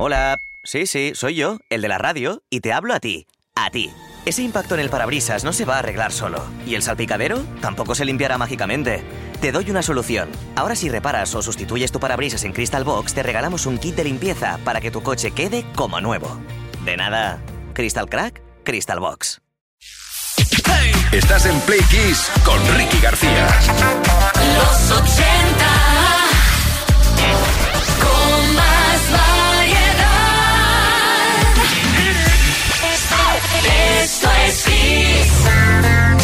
Hola. Sí, sí, soy yo, el de la radio, y te hablo a ti. A ti. Ese impacto en el parabrisas no se va a arreglar solo. Y el salpicadero tampoco se limpiará mágicamente. Te doy una solución. Ahora si reparas o sustituyes tu parabrisas en Crystal Box, te regalamos un kit de limpieza para que tu coche quede como nuevo. De nada. Crystal Crack, Crystal Box. Estás en Play Kiss con Ricky García. Los 80. Slice, slice, squeeze.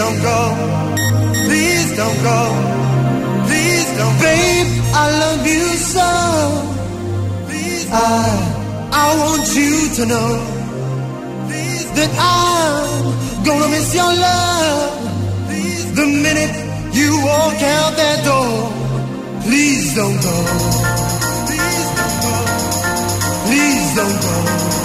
don't go. Please don't go. Please don't Babe, I love you so. Please I, I want you to know that I'm gonna miss your love. The minute you walk out that door. Please don't go. Please don't go. Please don't go.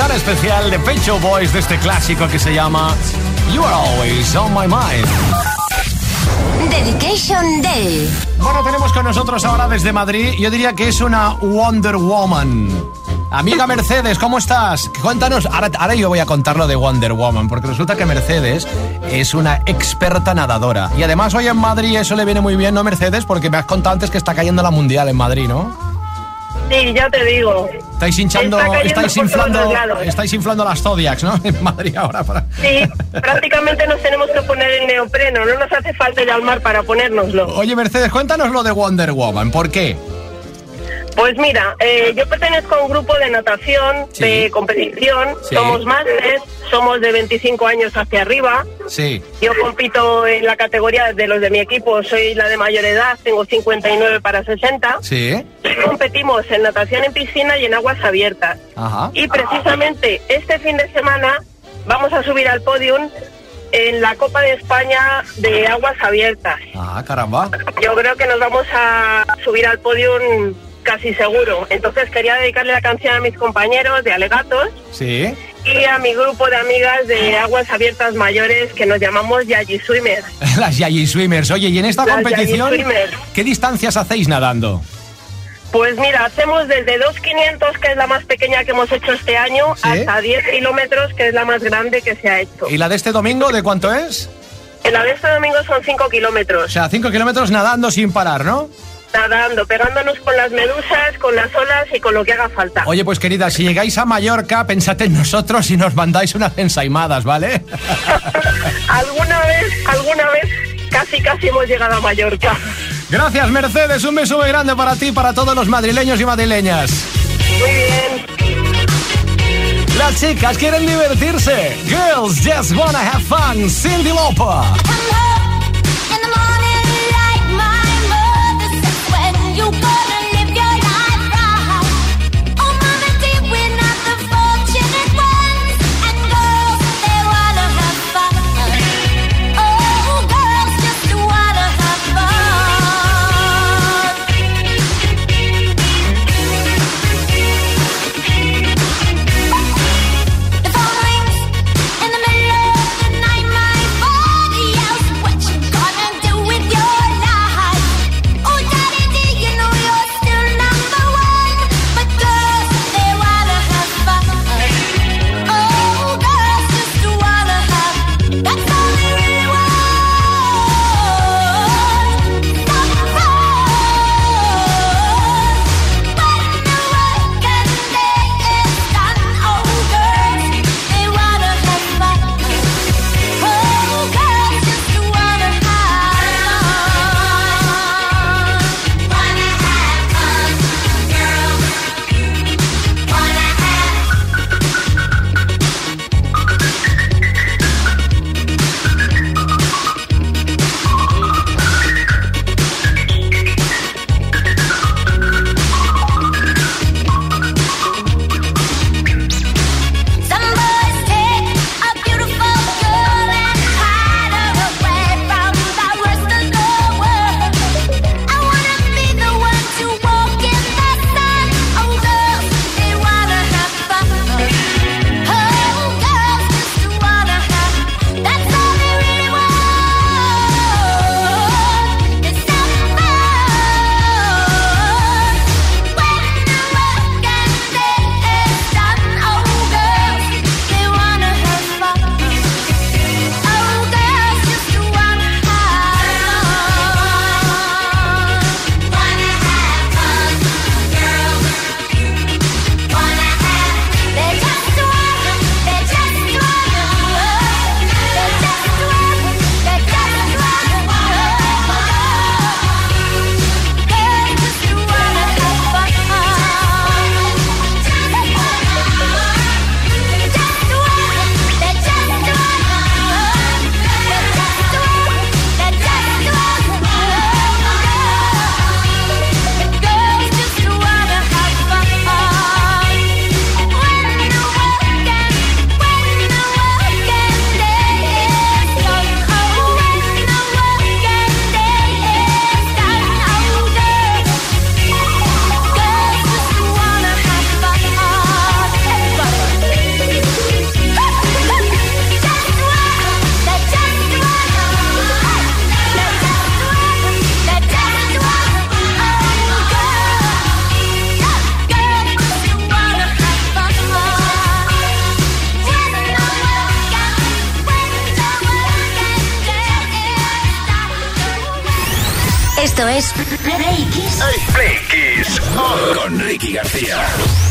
Tan especial de Pecho Boys de este clásico que se llama You Are Always on My Mind. Dedication Day. Bueno, tenemos con nosotros ahora desde Madrid, yo diría que es una Wonder Woman. Amiga Mercedes, ¿cómo estás? Cuéntanos, ahora, ahora yo voy a contar lo de Wonder Woman, porque resulta que Mercedes es una experta nadadora. Y además hoy en Madrid eso le viene muy bien, ¿no, Mercedes? Porque me has contado antes que está cayendo la Mundial en Madrid, ¿no? Sí, ya te digo. Estáis hinchando, estáis inflando, estáis inflando las Zodiacs, ¿no? En Madrid ahora para... Sí, prácticamente nos tenemos que poner el neopreno, no nos hace falta ir al mar para ponérnoslo. Oye, Mercedes, cuéntanos lo de Wonder Woman, ¿por qué? Pues mira, eh, yo pertenezco a un grupo de natación, Sí. de competición, Sí. somos másteres, somos de 25 años hacia arriba. Sí. Yo compito en la categoría de los de mi equipo, soy la de mayor edad, tengo 59 para 60. Sí. Competimos en natación en piscina y en aguas abiertas. Ajá. Y precisamente este fin de semana vamos a subir al podium en la Copa de España de aguas abiertas. Ah, caramba. Yo creo que nos vamos a subir al podium casi seguro. Entonces quería dedicarle la canción a mis compañeros de alegatos Sí. y a mi grupo de amigas de aguas abiertas mayores que nos llamamos Yayi Swimmers. Las Yayi Swimmers. Oye, y en esta Las competición. ¿qué distancias hacéis nadando? Pues mira, hacemos desde 2.500, que es la más pequeña que hemos hecho este año, Sí. hasta 10 kilómetros, que es la más grande que se ha hecho. ¿Y la de este domingo de cuánto es? En la de este domingo son 5 O kilómetros. sea, 5 kilómetros nadando sin parar, ¿no? Nadando, pegándonos con las medusas, con las olas y con lo que haga falta. Oye, pues querida, si llegáis a Mallorca, pensad en nosotros y nos mandáis unas ensaimadas, ¿vale? alguna vez, alguna vez, casi casi hemos llegado a Mallorca. Gracias, Mercedes. Un beso muy grande para ti y para todos los madrileños y madrileñas. Muy bien. Las chicas quieren divertirse. Girls just wanna have fun. Cindy Lauper. es Play Con Ricky García.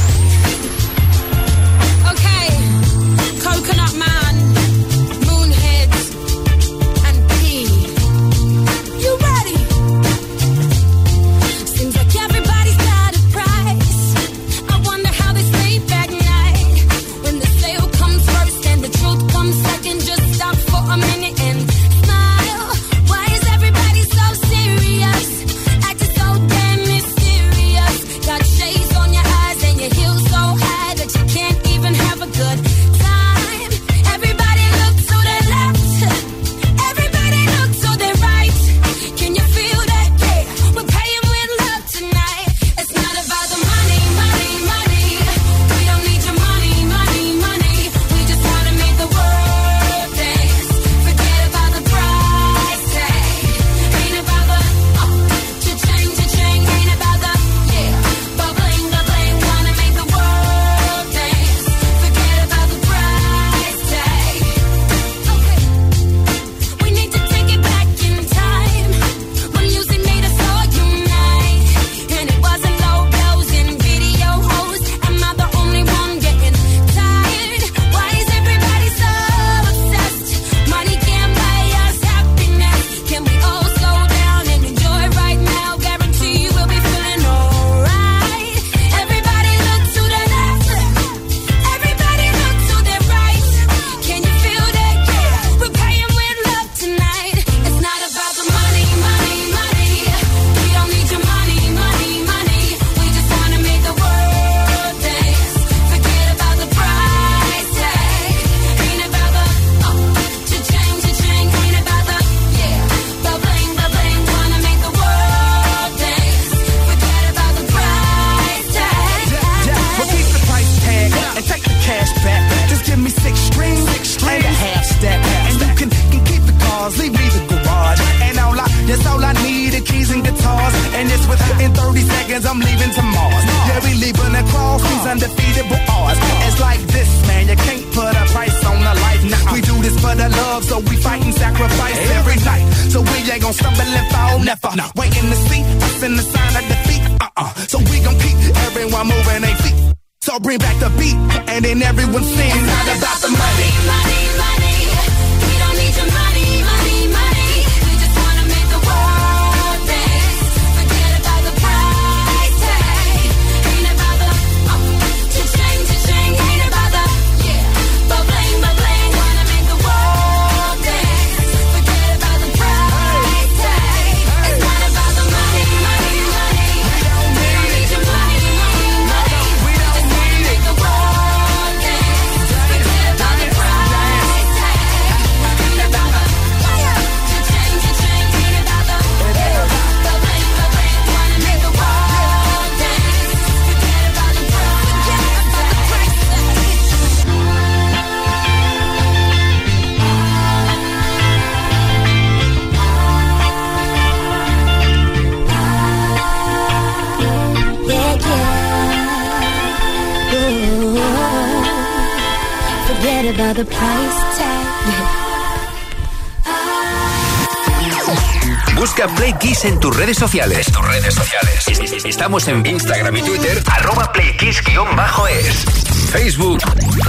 Busca Play Kiss en tus redes sociales. En tus redes sociales. Estamos en Instagram y Twitter. Arroba Play Kiss-es. Facebook.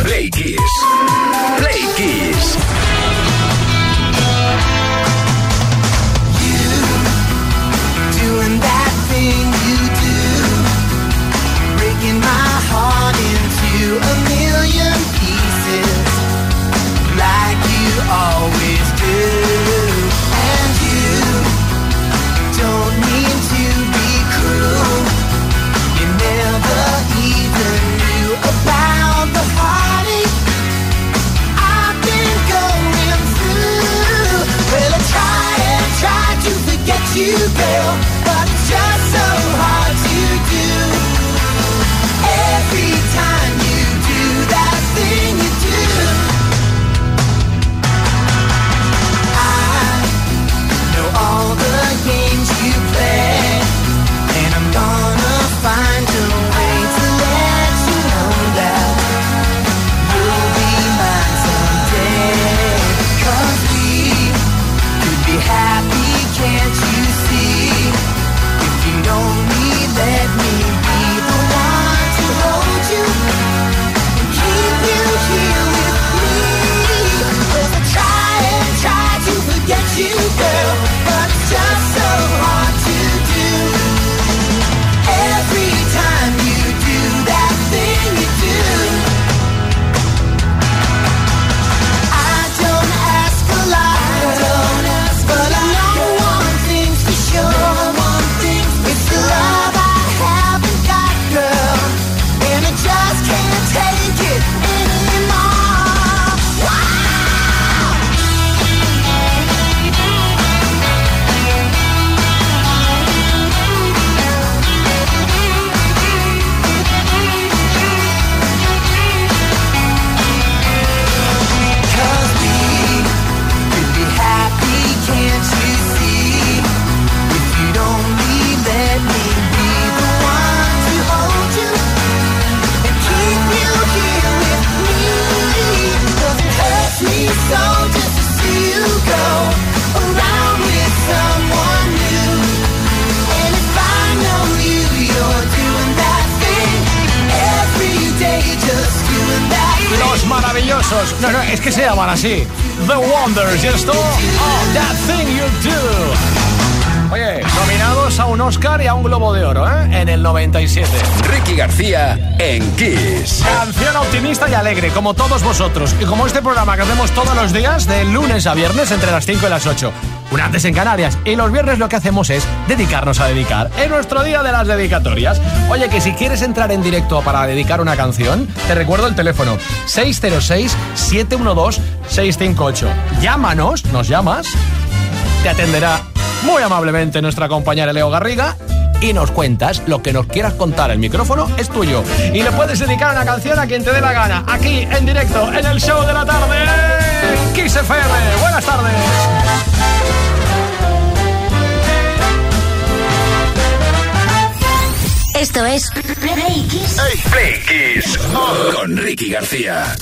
Play Kiss. Play Kiss. you en Kiss. Canción optimista y alegre, como todos vosotros. Y como este programa que hacemos todos los días, de lunes a viernes, entre las 5 y las 8. Un antes en Canarias. Y los viernes lo que hacemos es dedicarnos a dedicar. Es nuestro día de las dedicatorias. Oye, que si quieres entrar en directo para dedicar una canción, te recuerdo el teléfono 606-712-658. Llámanos, nos llamas, te atenderá muy amablemente nuestra compañera Leo Garriga y nos cuentas lo que nos quieras contar. El micrófono es tuyo. Y le puedes dedicar una canción a quien te dé la gana. Aquí, en directo, en el show de la tarde. Kiss FM. Buenas tardes. Esto es Play Kiss. Play Kiss con Ricky García.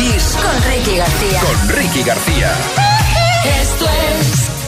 Con Ricky García. Con Ricky García. Esto es.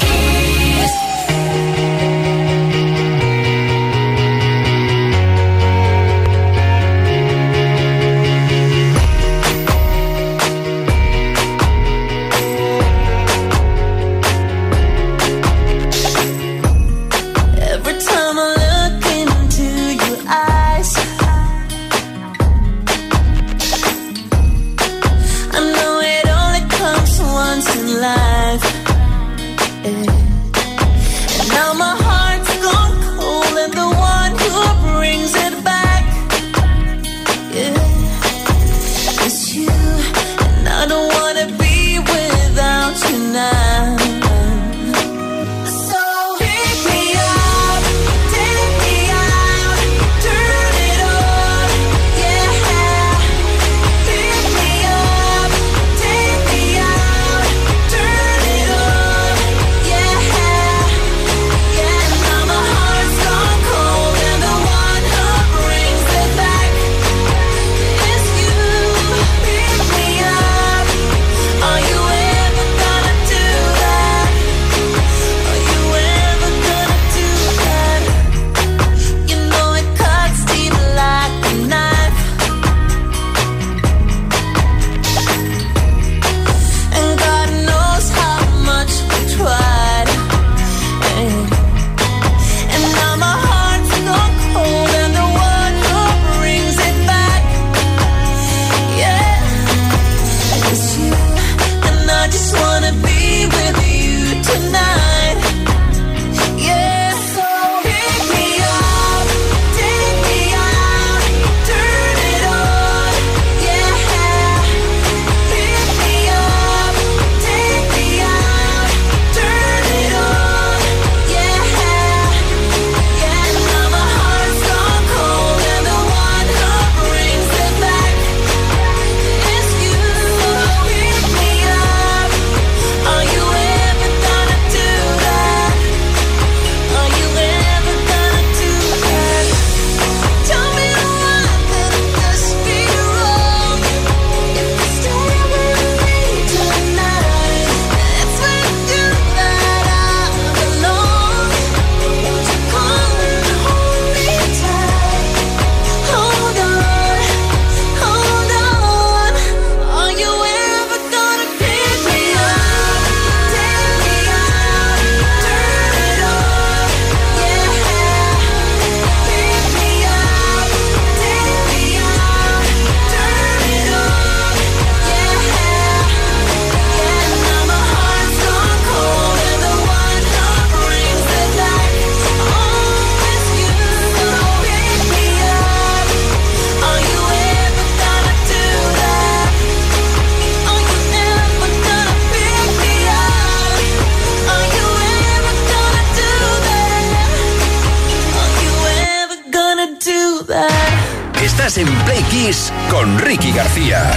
Estás en Play Kiss con Ricky García.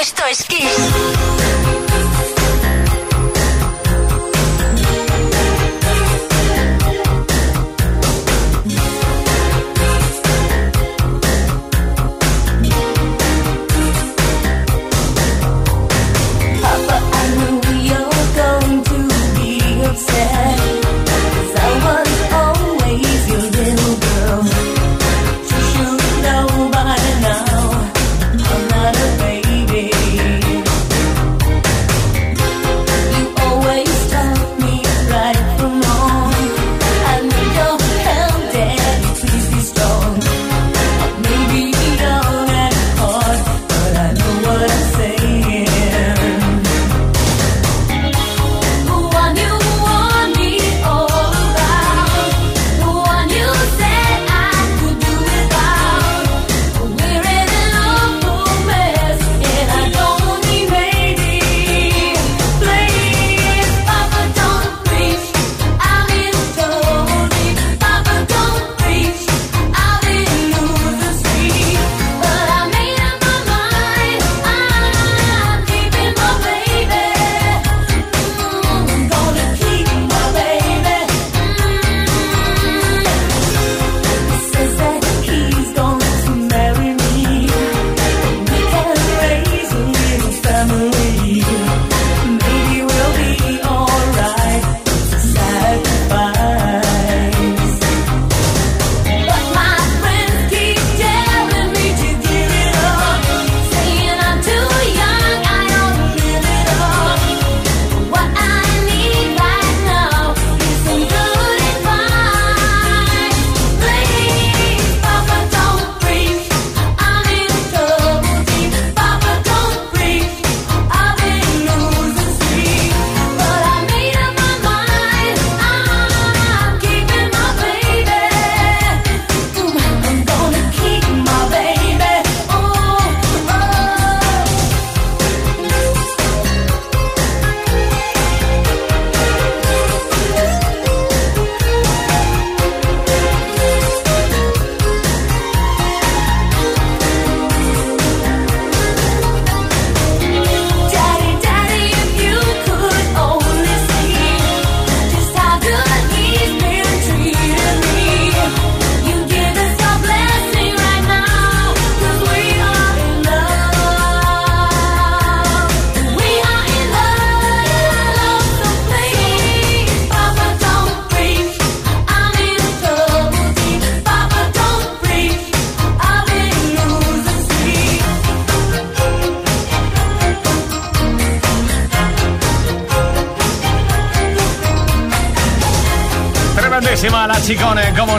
Esto es Kiss.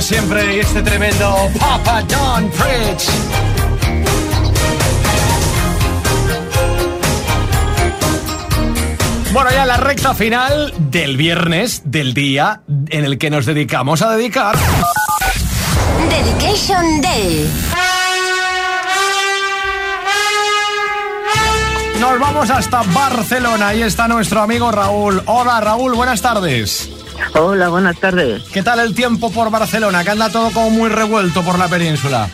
Siempre, y este tremendo Papa John Preach. Bueno, ya la recta final del viernes, del día en el que nos dedicamos a dedicar. Dedication Day. Nos vamos hasta Barcelona. Ahí está nuestro amigo Raúl. Hola, Raúl, buenas tardes. Hola, buenas tardes. ¿Qué tal el tiempo por Barcelona? Que anda todo como muy revuelto por la península.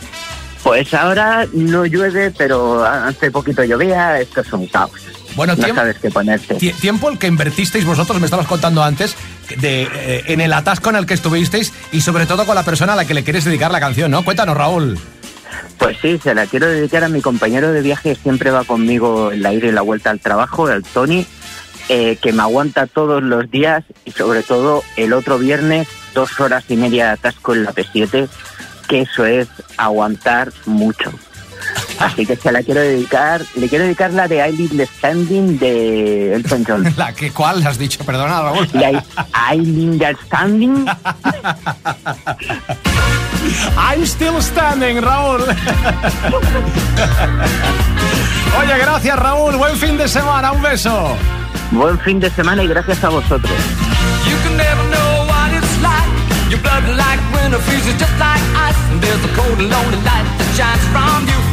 Pues ahora no llueve, pero hace poquito llovía, esto es un caos. Bueno, no tiempo- sabes qué ponerte. Tie- Tiempo el que invertisteis vosotros, me estabas contando antes, de, eh, en el atasco en el que estuvisteis y sobre todo con la persona a la que le queréis dedicar la canción, ¿no? Cuéntanos, Raúl. Pues sí, se la quiero dedicar a mi compañero de viaje, siempre va conmigo en la ida y la vuelta al trabajo, el Tony, eh, que me aguanta todos los días y sobre todo el otro viernes, dos horas y media de atasco en la P7, que eso es aguantar mucho. Así que se la quiero dedicar, le quiero dedicar la de Eileen the Standing de Elton John. ¿La que cuál has dicho? Perdona, Raúl. La Eileen the Standing. I'm still standing, Raúl. Oye, gracias, Raúl. Buen fin de semana. Un beso. Buen fin de semana y gracias a vosotros. You can never know what it's like. Your blood like winter freezes just like ice. And there's a cold and lonely light that shines from you.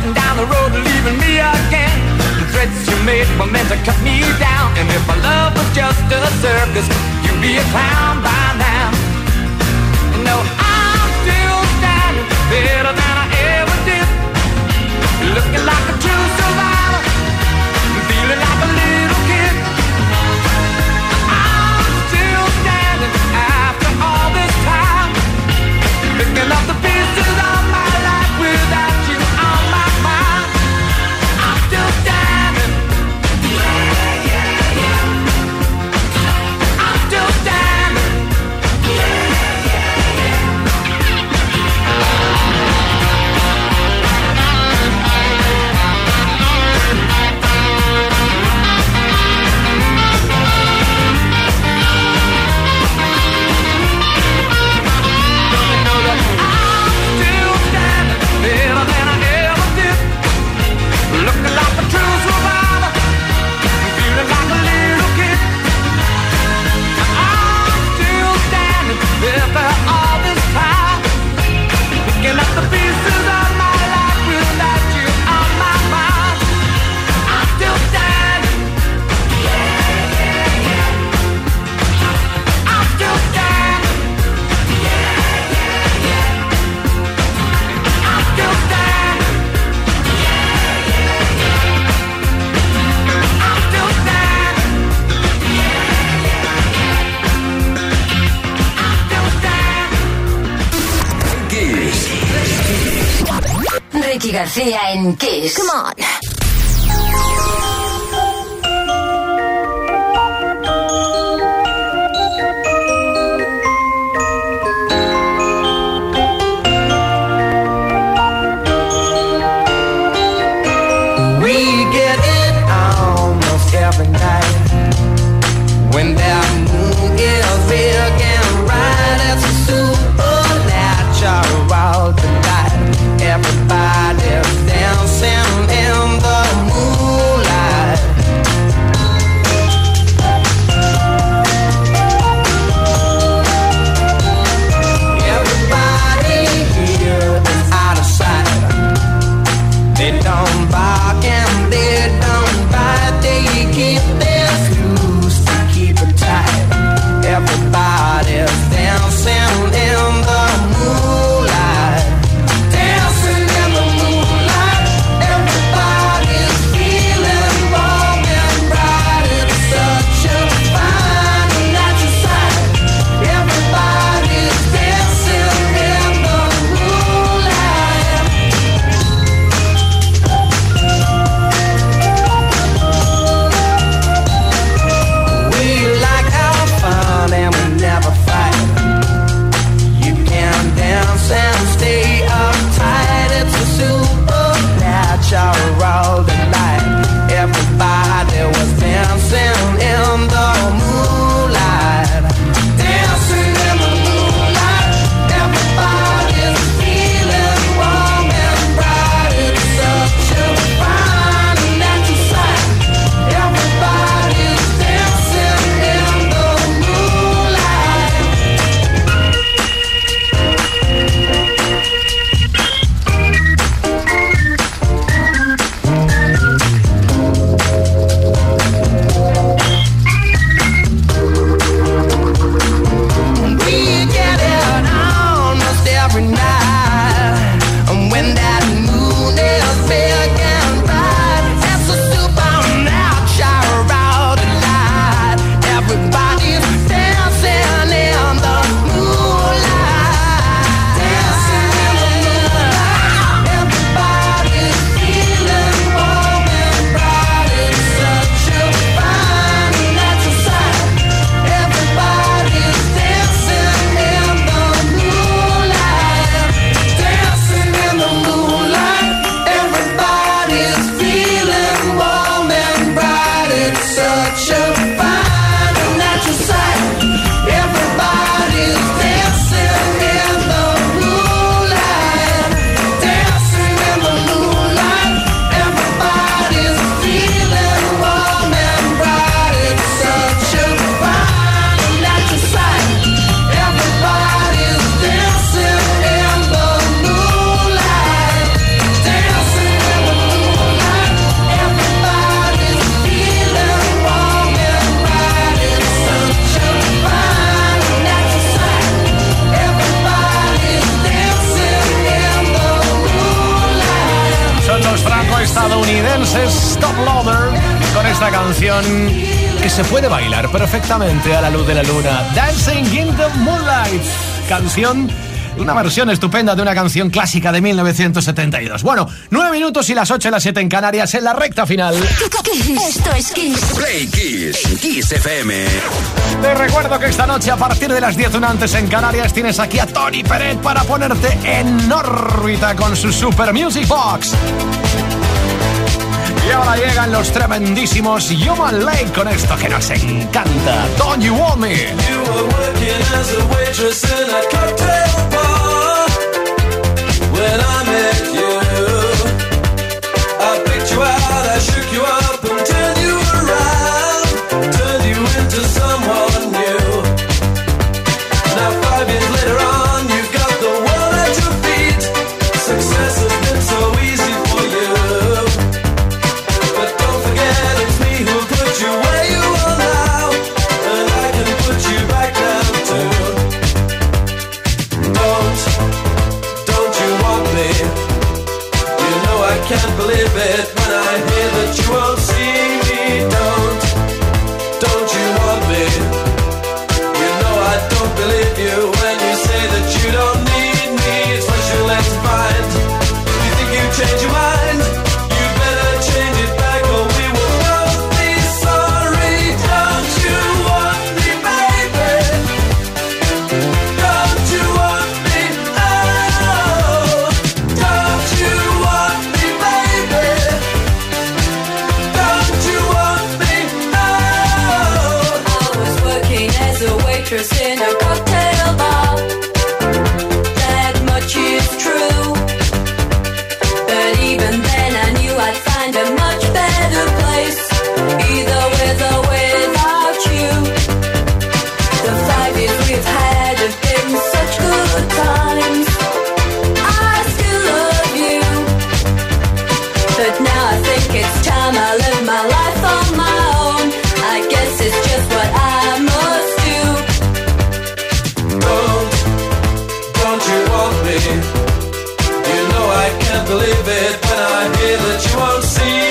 Starting down the road leaving me again. The threats you made were meant to cut me down. And if my love was just a circus, you'd be a clown by now. No, I'm still standing better than I ever did. Looking like a true survivor, feeling like a little kid. I'm still standing after all this time. Picking up perfectamente a la luz de la luna. Dancing in the Moonlight. Canción una versión estupenda de una canción clásica de 1972. Bueno, nueve minutos y las ocho y las siete en Canarias en la recta final. Esto es Kiss. Play Kiss, Kiss FM. Te recuerdo que esta noche a partir de las 10 una antes en Canarias tienes aquí a Tony Peret para ponerte en órbita con su Super Music Box. Y ahora llegan los tremendísimos Human Lake con esto que nos encanta. Don't You Want Me. A you can't believe it when I hear that you won't see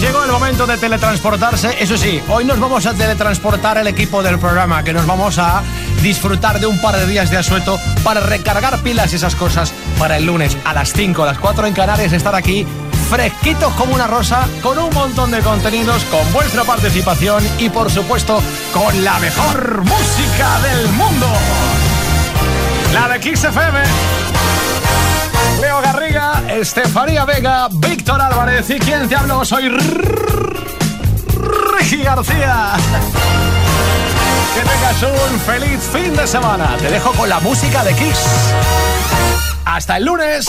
queridas, llegó el momento de teletransportarse. Eso sí, hoy nos vamos a teletransportar el equipo del programa, que nos vamos a disfrutar de un par de días de asueto para recargar pilas y esas cosas para el lunes a las 5, a las 4 en Canarias, estar aquí fresquitos como una rosa, con un montón de contenidos, con vuestra participación y por supuesto con la mejor música del mundo. La de XFM. Leo Garriga, Estefanía Vega, Víctor Álvarez y quien te hablo soy Rigi García. Que tengas un feliz fin de semana. Te dejo con la música de Kiss. Hasta el lunes.